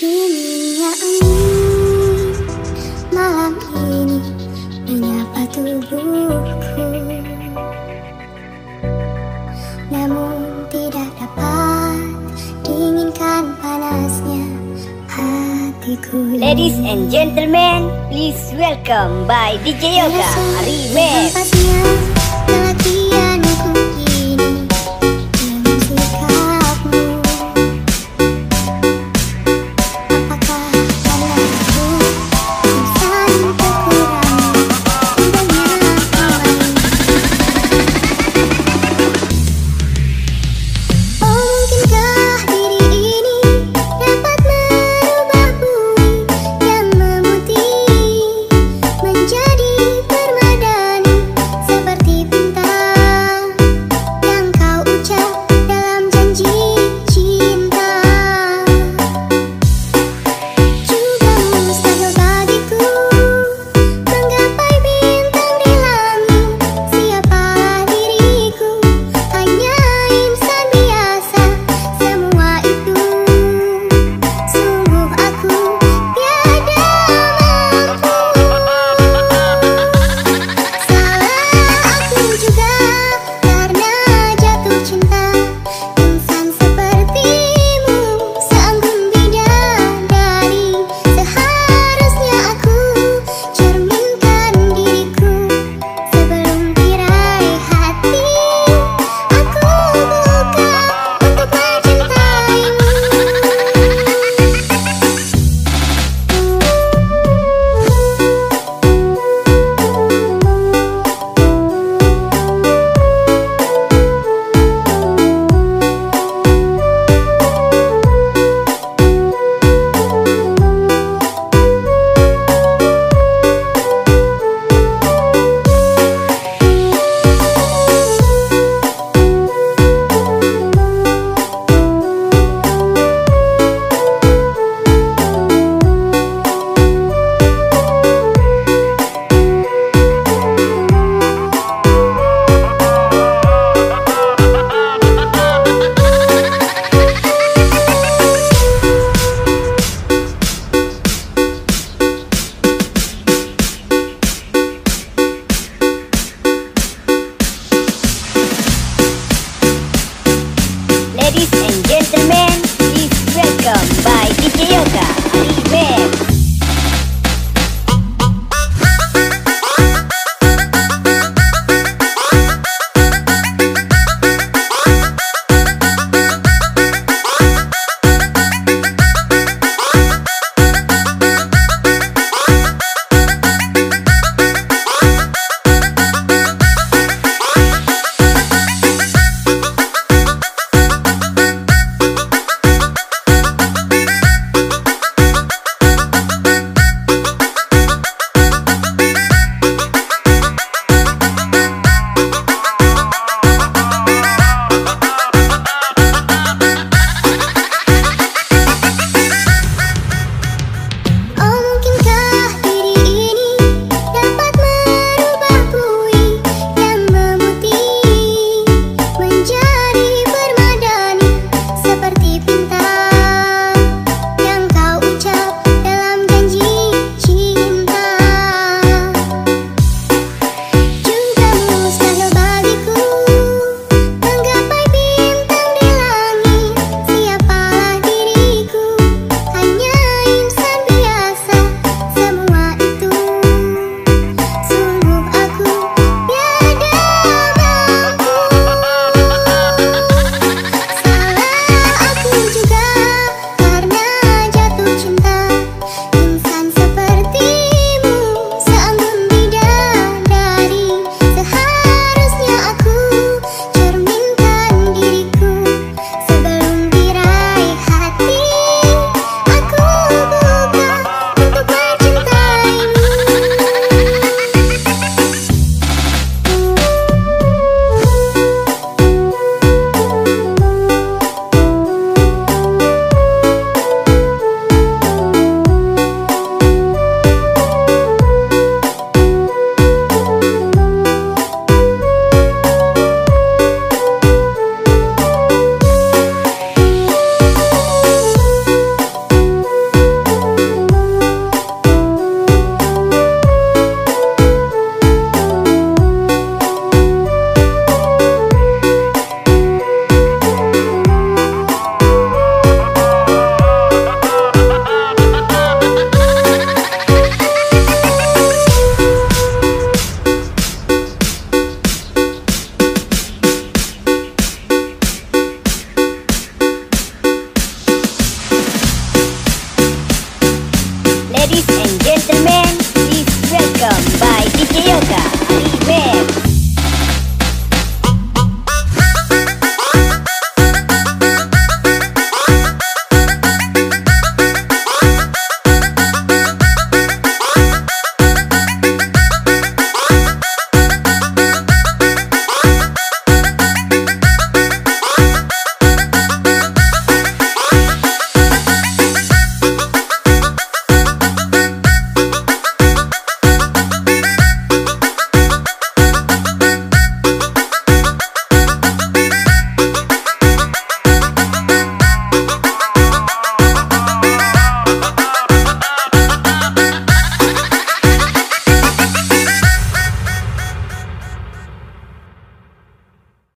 Dunia angin malam ini menyapa tubuhku. Namun tidak dapat dinginkan panasnya hatiku. Ladies and gentlemen, please welcome by DJ Yoga Remix.